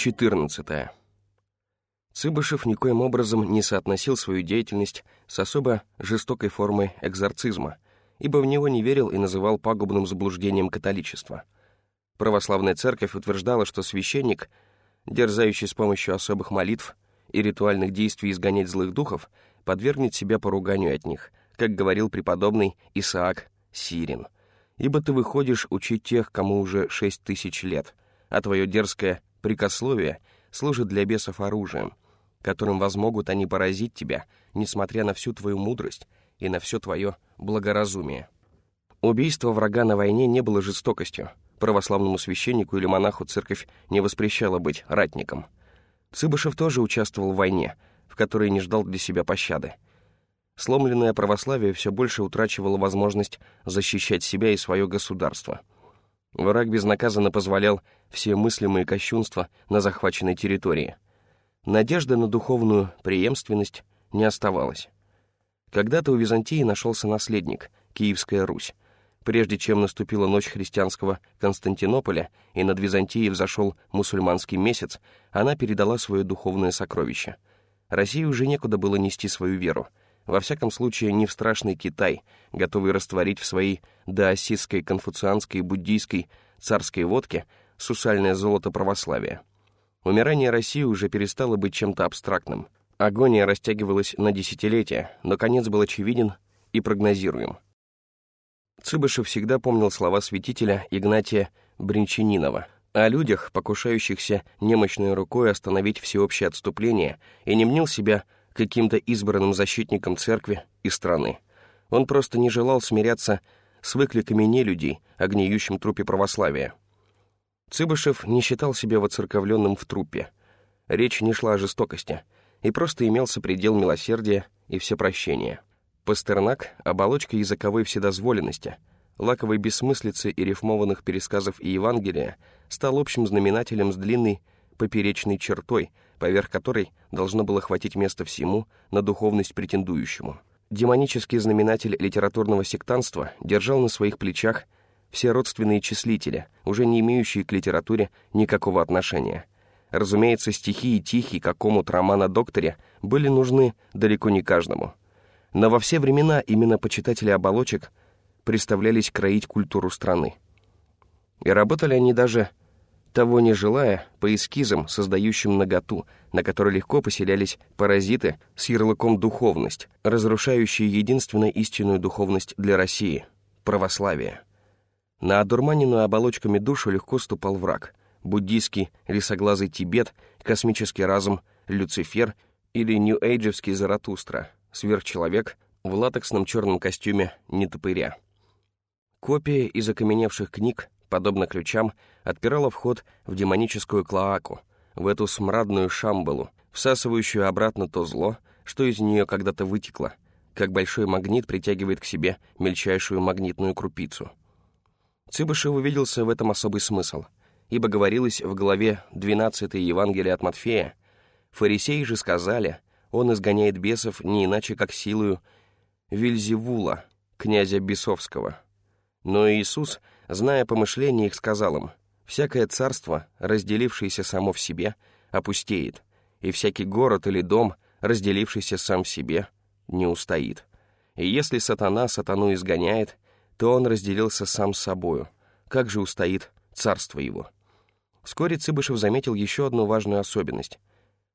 14. Цыбышев никоим образом не соотносил свою деятельность с особо жестокой формой экзорцизма, ибо в него не верил и называл пагубным заблуждением католичества. Православная церковь утверждала, что священник, дерзающий с помощью особых молитв и ритуальных действий изгонять злых духов, подвергнет себя поруганию от них, как говорил преподобный Исаак Сирин. «Ибо ты выходишь учить тех, кому уже шесть тысяч лет, а твое дерзкое Прикословие служит для бесов оружием, которым возмогут они поразить тебя, несмотря на всю твою мудрость и на все твое благоразумие. Убийство врага на войне не было жестокостью. Православному священнику или монаху церковь не воспрещала быть ратником. Цыбышев тоже участвовал в войне, в которой не ждал для себя пощады. Сломленное православие все больше утрачивало возможность защищать себя и свое государство — Враг безнаказанно позволял все мыслимые кощунства на захваченной территории. Надежды на духовную преемственность не оставалось. Когда-то у Византии нашелся наследник, Киевская Русь. Прежде чем наступила ночь христианского Константинополя и над Византией взошел мусульманский месяц, она передала свое духовное сокровище. России уже некуда было нести свою веру — во всяком случае, не в страшный Китай, готовый растворить в своей даосистской, конфуцианской буддийской царской водке сусальное золото православия. Умирание России уже перестало быть чем-то абстрактным. Агония растягивалась на десятилетия, но конец был очевиден и прогнозируем. Цыбышев всегда помнил слова святителя Игнатия Бринчанинова о людях, покушающихся немощной рукой остановить всеобщее отступление, и не мнил себя каким-то избранным защитником церкви и страны. Он просто не желал смиряться с выкликами нелюдей о гниющем трупе православия. Цыбышев не считал себя воцерковленным в трупе. Речь не шла о жестокости, и просто имелся предел милосердия и всепрощения. Пастернак — оболочка языковой вседозволенности, лаковой бессмыслицы и рифмованных пересказов и Евангелия стал общим знаменателем с длинной поперечной чертой — поверх которой должно было хватить места всему на духовность претендующему. Демонический знаменатель литературного сектанства держал на своих плечах все родственные числители, уже не имеющие к литературе никакого отношения. Разумеется, стихи и тихи какому-то романа-докторе были нужны далеко не каждому. Но во все времена именно почитатели оболочек представлялись кроить культуру страны. И работали они даже того не желая, по эскизам, создающим наготу, на которой легко поселялись паразиты с ярлыком «духовность», разрушающие единственную истинную духовность для России — православие. На одурманенную оболочками душу легко ступал враг — буддийский лесоглазый Тибет, космический разум Люцифер или нью-эйджевский Заратустра, сверхчеловек в латексном черном костюме нетопыря. Копия из окаменевших книг подобно ключам, отпирала вход в демоническую клоаку, в эту смрадную шамбалу, всасывающую обратно то зло, что из нее когда-то вытекло, как большой магнит притягивает к себе мельчайшую магнитную крупицу. Цыбышев увиделся в этом особый смысл, ибо говорилось в главе 12 Евангелия от Матфея, «Фарисеи же сказали, он изгоняет бесов не иначе, как силою Вильзевула, князя Бесовского». Но Иисус Зная помышления их, сказал им, «Всякое царство, разделившееся само в себе, опустеет, и всякий город или дом, разделившийся сам в себе, не устоит. И если сатана сатану изгоняет, то он разделился сам с собою. Как же устоит царство его?» Вскоре Цыбышев заметил еще одну важную особенность.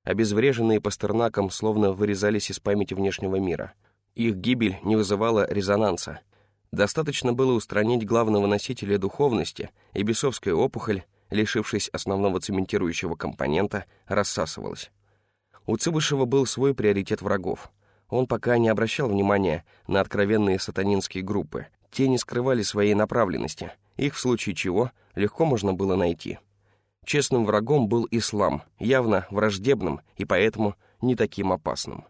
Обезвреженные Пастернаком словно вырезались из памяти внешнего мира. Их гибель не вызывала резонанса — Достаточно было устранить главного носителя духовности, и бесовская опухоль, лишившись основного цементирующего компонента, рассасывалась. У Цыбышева был свой приоритет врагов. Он пока не обращал внимания на откровенные сатанинские группы. Те не скрывали своей направленности, их в случае чего легко можно было найти. Честным врагом был ислам, явно враждебным и поэтому не таким опасным.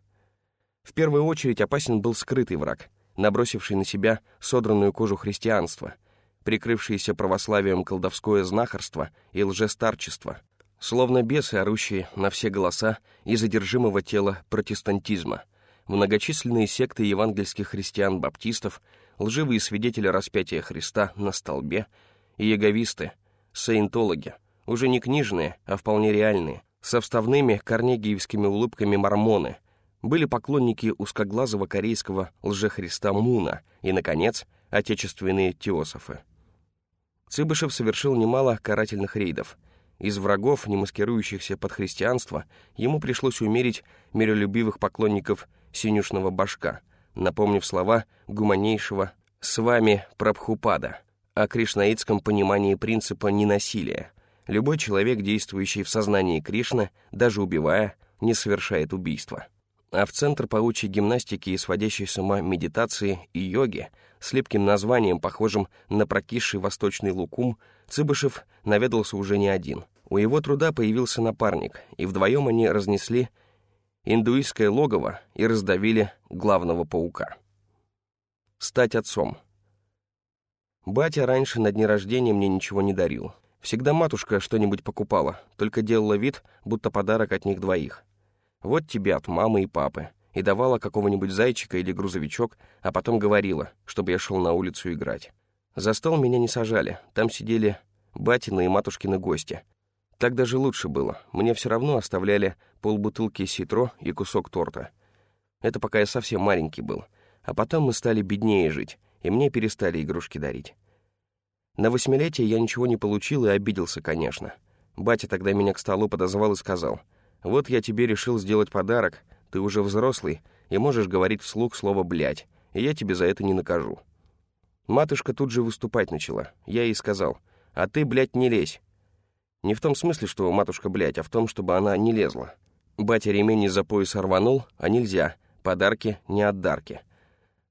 В первую очередь опасен был скрытый враг, набросивший на себя содранную кожу христианства, прикрывшееся православием колдовское знахарство и лжестарчество, словно бесы, орущие на все голоса из задержимого тела протестантизма, многочисленные секты евангельских христиан-баптистов, лживые свидетели распятия Христа на столбе и яговисты, саентологи, уже не книжные, а вполне реальные, со вставными корнегиевскими улыбками мормоны. Были поклонники узкоглазого корейского лжехриста Муна и, наконец, отечественные теософы. Цыбышев совершил немало карательных рейдов. Из врагов, не маскирующихся под христианство, ему пришлось умерить миролюбивых поклонников синюшного башка, напомнив слова гуманейшего «с вами Прабхупада» о кришнаитском понимании принципа ненасилия. Любой человек, действующий в сознании Кришны, даже убивая, не совершает убийства. А в Центр паучьей гимнастики и сводящей с ума медитации и йоги с липким названием, похожим на прокисший восточный лукум, Цыбышев наведался уже не один. У его труда появился напарник, и вдвоем они разнесли индуистское логово и раздавили главного паука. Стать отцом. Батя раньше на дни рождения мне ничего не дарил. Всегда матушка что-нибудь покупала, только делала вид, будто подарок от них двоих. Вот тебе от мамы и папы и давала какого-нибудь зайчика или грузовичок, а потом говорила, чтобы я шел на улицу играть. За стол меня не сажали, там сидели батины и матушкины гости. Так даже лучше было, мне все равно оставляли полбутылки ситро и кусок торта. Это пока я совсем маленький был. А потом мы стали беднее жить, и мне перестали игрушки дарить. На восьмилетие я ничего не получил и обиделся, конечно. Батя тогда меня к столу подозвал и сказал, «Вот я тебе решил сделать подарок, ты уже взрослый и можешь говорить вслух слово «блядь», и я тебе за это не накажу». Матушка тут же выступать начала. Я ей сказал, «А ты, блядь, не лезь». Не в том смысле, что матушка, блядь, а в том, чтобы она не лезла. Батя ремень из-за пояса рванул, а нельзя. Подарки не отдарки.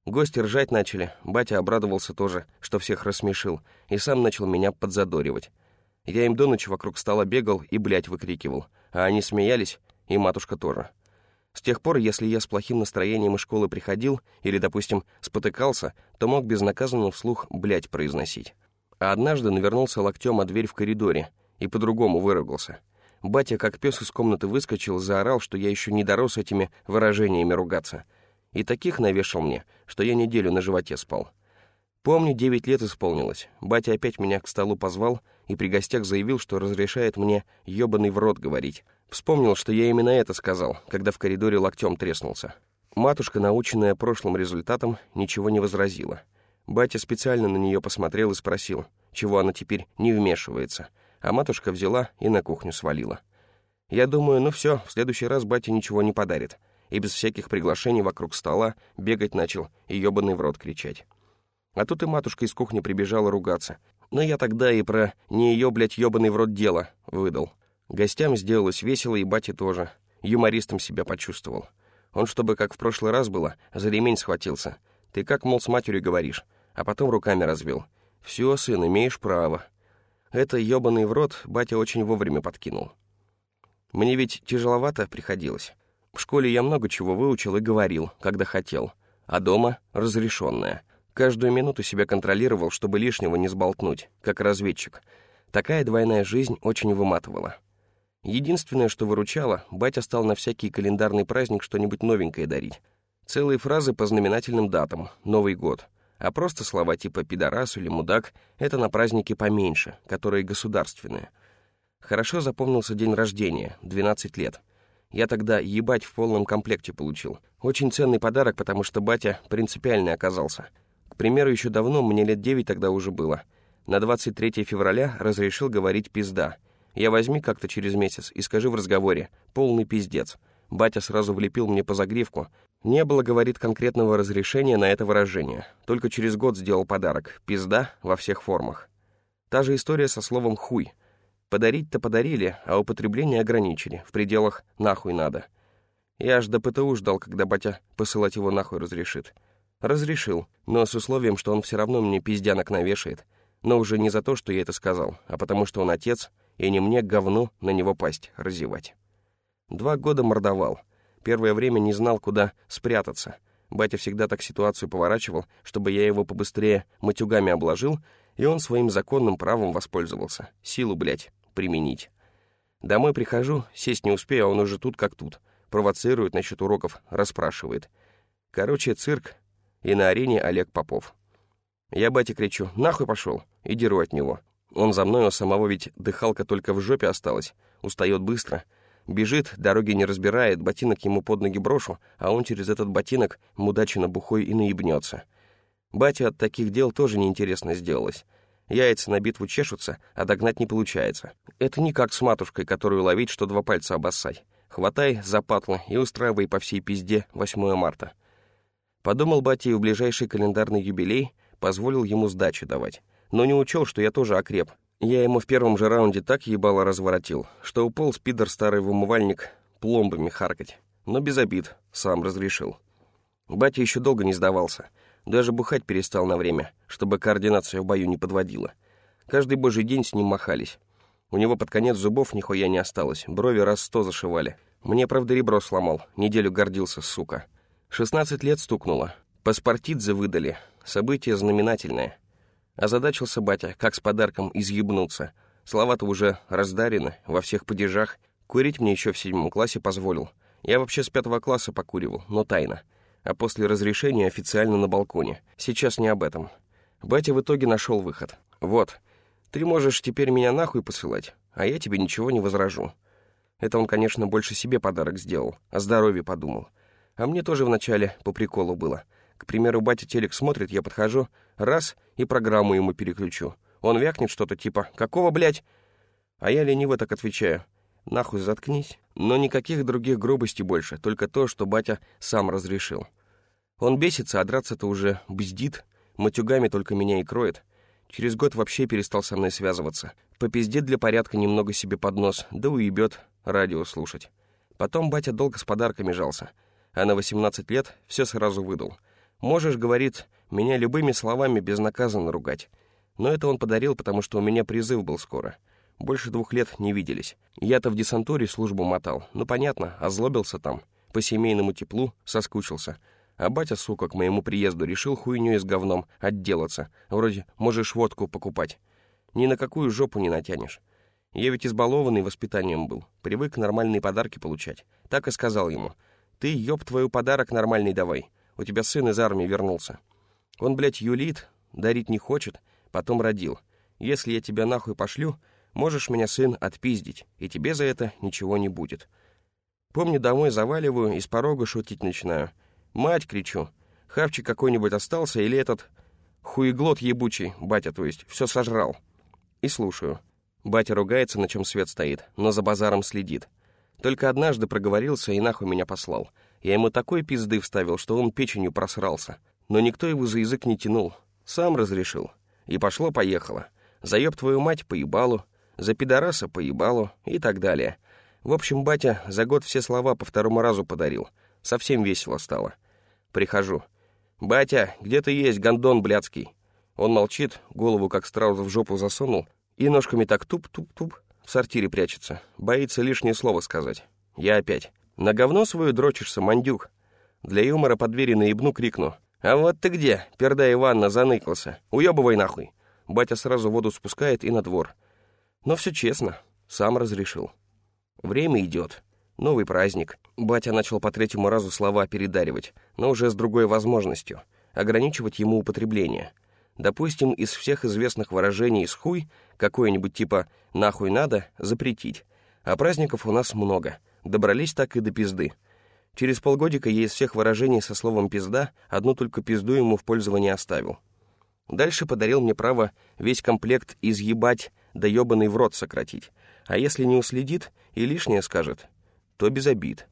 Гости ржать начали, батя обрадовался тоже, что всех рассмешил, и сам начал меня подзадоривать. Я им до ночи вокруг стола бегал и, блядь, выкрикивал, а они смеялись, и матушка тоже. С тех пор, если я с плохим настроением из школы приходил или, допустим, спотыкался, то мог безнаказанно вслух «блядь» произносить. А однажды навернулся локтем о дверь в коридоре и по-другому выругался. Батя, как пес из комнаты выскочил, заорал, что я еще не дорос этими выражениями ругаться. И таких навешал мне, что я неделю на животе спал. Помню, девять лет исполнилось. Батя опять меня к столу позвал и при гостях заявил, что разрешает мне ёбаный в рот говорить. Вспомнил, что я именно это сказал, когда в коридоре локтем треснулся. Матушка, наученная прошлым результатом, ничего не возразила. Батя специально на нее посмотрел и спросил, чего она теперь не вмешивается, а матушка взяла и на кухню свалила. Я думаю, ну все, в следующий раз батя ничего не подарит, и без всяких приглашений вокруг стола бегать начал и ёбаный в рот кричать. А тут и матушка из кухни прибежала ругаться. Но я тогда и про «не ее, блядь, ёбаный в рот дело» выдал. Гостям сделалось весело, и бате тоже. Юмористом себя почувствовал. Он, чтобы как в прошлый раз было, за ремень схватился. Ты как, мол, с матерью говоришь, а потом руками развел. Все, сын, имеешь право. Это ёбаный в рот батя очень вовремя подкинул. Мне ведь тяжеловато приходилось. В школе я много чего выучил и говорил, когда хотел. А дома — разрешенное. Каждую минуту себя контролировал, чтобы лишнего не сболтнуть, как разведчик. Такая двойная жизнь очень выматывала. Единственное, что выручало, батя стал на всякий календарный праздник что-нибудь новенькое дарить. Целые фразы по знаменательным датам, Новый год. А просто слова типа «пидорас» или «мудак» — это на праздники поменьше, которые государственные. Хорошо запомнился день рождения, 12 лет. Я тогда ебать в полном комплекте получил. Очень ценный подарок, потому что батя принципиальный оказался. К примеру, еще давно, мне лет 9 тогда уже было. На 23 февраля разрешил говорить «пизда», я возьми как-то через месяц и скажи в разговоре «полный пиздец». Батя сразу влепил мне по загривку. Не было, говорит, конкретного разрешения на это выражение. Только через год сделал подарок. Пизда во всех формах. Та же история со словом «хуй». Подарить-то подарили, а употребление ограничили. В пределах «нахуй надо». Я аж до ПТУ ждал, когда батя посылать его нахуй разрешит. Разрешил, но с условием, что он все равно мне пиздянок навешает. Но уже не за то, что я это сказал, а потому что он отец — и не мне говну на него пасть разевать. Два года мордовал. Первое время не знал, куда спрятаться. Батя всегда так ситуацию поворачивал, чтобы я его побыстрее матюгами обложил, и он своим законным правом воспользовался. Силу, блядь, применить. Домой прихожу, сесть не успею, а он уже тут как тут. Провоцирует насчет уроков, расспрашивает. Короче, цирк, и на арене Олег Попов. Я бате кричу «Нахуй пошел!» и деру от него. Он за мной, у самого ведь дыхалка только в жопе осталась, устает быстро. Бежит, дороги не разбирает, ботинок ему под ноги брошу, а он через этот ботинок мудачина бухой и наебнется. Батя от таких дел тоже неинтересно сделалось. Яйца на битву чешутся, а догнать не получается. Это не как с матушкой, которую ловить, что два пальца обоссать. Хватай за патлы и устраивай по всей пизде 8 марта. Подумал батя и в ближайший календарный юбилей позволил ему сдачи давать. Но не учел, что я тоже окреп. Я ему в первом же раунде так ебало разворотил, что упал спидер старый в умывальник пломбами харкать. Но без обид, сам разрешил. Батя еще долго не сдавался. Даже бухать перестал на время, чтобы координация в бою не подводила. Каждый божий день с ним махались. У него под конец зубов нихуя не осталось, брови раз сто зашивали. Мне, правда, ребро сломал, неделю гордился, сука. 16 лет стукнуло. Паспортидзе выдали. Событие знаменательное. Озадачился батя, как с подарком изъебнуться. Слова-то уже раздарены, во всех падежах. Курить мне еще в седьмом классе позволил. Я вообще с пятого класса покуривал, но тайно. А после разрешения официально на балконе. Сейчас не об этом. Батя в итоге нашел выход. Вот. Ты можешь теперь меня нахуй посылать, а я тебе ничего не возражу. Это он, конечно, больше себе подарок сделал, о здоровье подумал. А мне тоже вначале по приколу было. К примеру, батя телек смотрит, я подхожу, раз, и программу ему переключу. Он вякнет что-то типа «Какого, блядь?» А я лениво так отвечаю «Нахуй заткнись». Но никаких других грубостей больше, только то, что батя сам разрешил. Он бесится, а драться-то уже бздит, матюгами только меня и кроет. Через год вообще перестал со мной связываться. Попиздит для порядка немного себе под нос, да уебет радио слушать. Потом батя долго с подарками жался — а на 18 лет все сразу выдал. «Можешь, — говорит, — меня любыми словами безнаказанно ругать. Но это он подарил, потому что у меня призыв был скоро. Больше двух лет не виделись. Я-то в десантуре службу мотал. Ну, понятно, озлобился там. По семейному теплу соскучился. А батя, сука, к моему приезду решил хуйню с говном отделаться. Вроде можешь водку покупать. Ни на какую жопу не натянешь. Я ведь избалованный воспитанием был. Привык нормальные подарки получать. Так и сказал ему — ты, ёб твою, подарок нормальный давай. У тебя сын из армии вернулся. Он, блядь, юлит, дарить не хочет, потом родил. Если я тебя нахуй пошлю, можешь меня, сын, отпиздить, и тебе за это ничего не будет. Помню, домой заваливаю и с порога шутить начинаю. «Мать!» — кричу. «Хавчик какой-нибудь остался или этот...» «Хуеглот ебучий, батя, то есть, все сожрал». И слушаю. Батя ругается, на чем свет стоит, но за базаром следит. Только однажды проговорился и нахуй меня послал. Я ему такой пизды вставил, что он печенью просрался. Но никто его за язык не тянул. Сам разрешил. И пошло-поехало. Заеб твою мать поебалу, за пидораса поебалу и так далее. В общем, батя за год все слова по второму разу подарил. Совсем весело стало. Прихожу. «Батя, где ты есть, гондон блядский?» Он молчит, голову как страус в жопу засунул и ножками так туп-туп-туп в сортире прячется. Боится лишнее слово сказать. Я опять. На говно свою дрочишься, мандюк. Для юмора под двери наебну крикну. «А вот ты где, перда Иванна, заныкался? Уебывай нахуй!» Батя сразу воду спускает и на двор. Но все честно, сам разрешил. Время идет. Новый праздник. Батя начал по третьему разу слова передаривать, но уже с другой возможностью. Ограничивать ему употребление — Допустим, из всех известных выражений с хуй какое-нибудь типа «нахуй надо» запретить. А праздников у нас много. Добрались так и до пизды. Через полгодика я из всех выражений со словом «пизда» одну только пизду ему в пользование оставил. Дальше подарил мне право весь комплект изъебать да ебаный в рот сократить. А если не уследит и лишнее скажет, то без обид.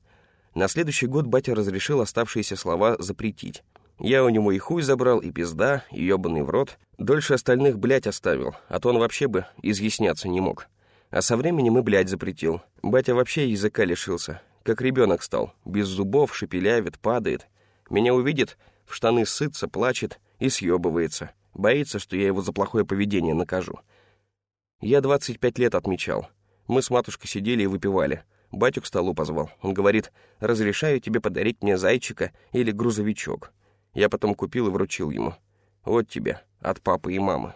На следующий год батя разрешил оставшиеся слова запретить. Я у него и хуй забрал, и пизда, и ебаный в рот. Дольше остальных, блядь, оставил, а то он вообще бы изъясняться не мог. А со временем и блядь запретил. Батя вообще языка лишился. Как ребенок стал. Без зубов, шепелявит, падает. Меня увидит, в штаны сытся, плачет и съебывается. Боится, что я его за плохое поведение накажу. Я 25 лет отмечал. Мы с матушкой сидели и выпивали. Батю к столу позвал. Он говорит, разрешаю тебе подарить мне зайчика или грузовичок. Я потом купил и вручил ему. Вот тебе, от папы и мамы.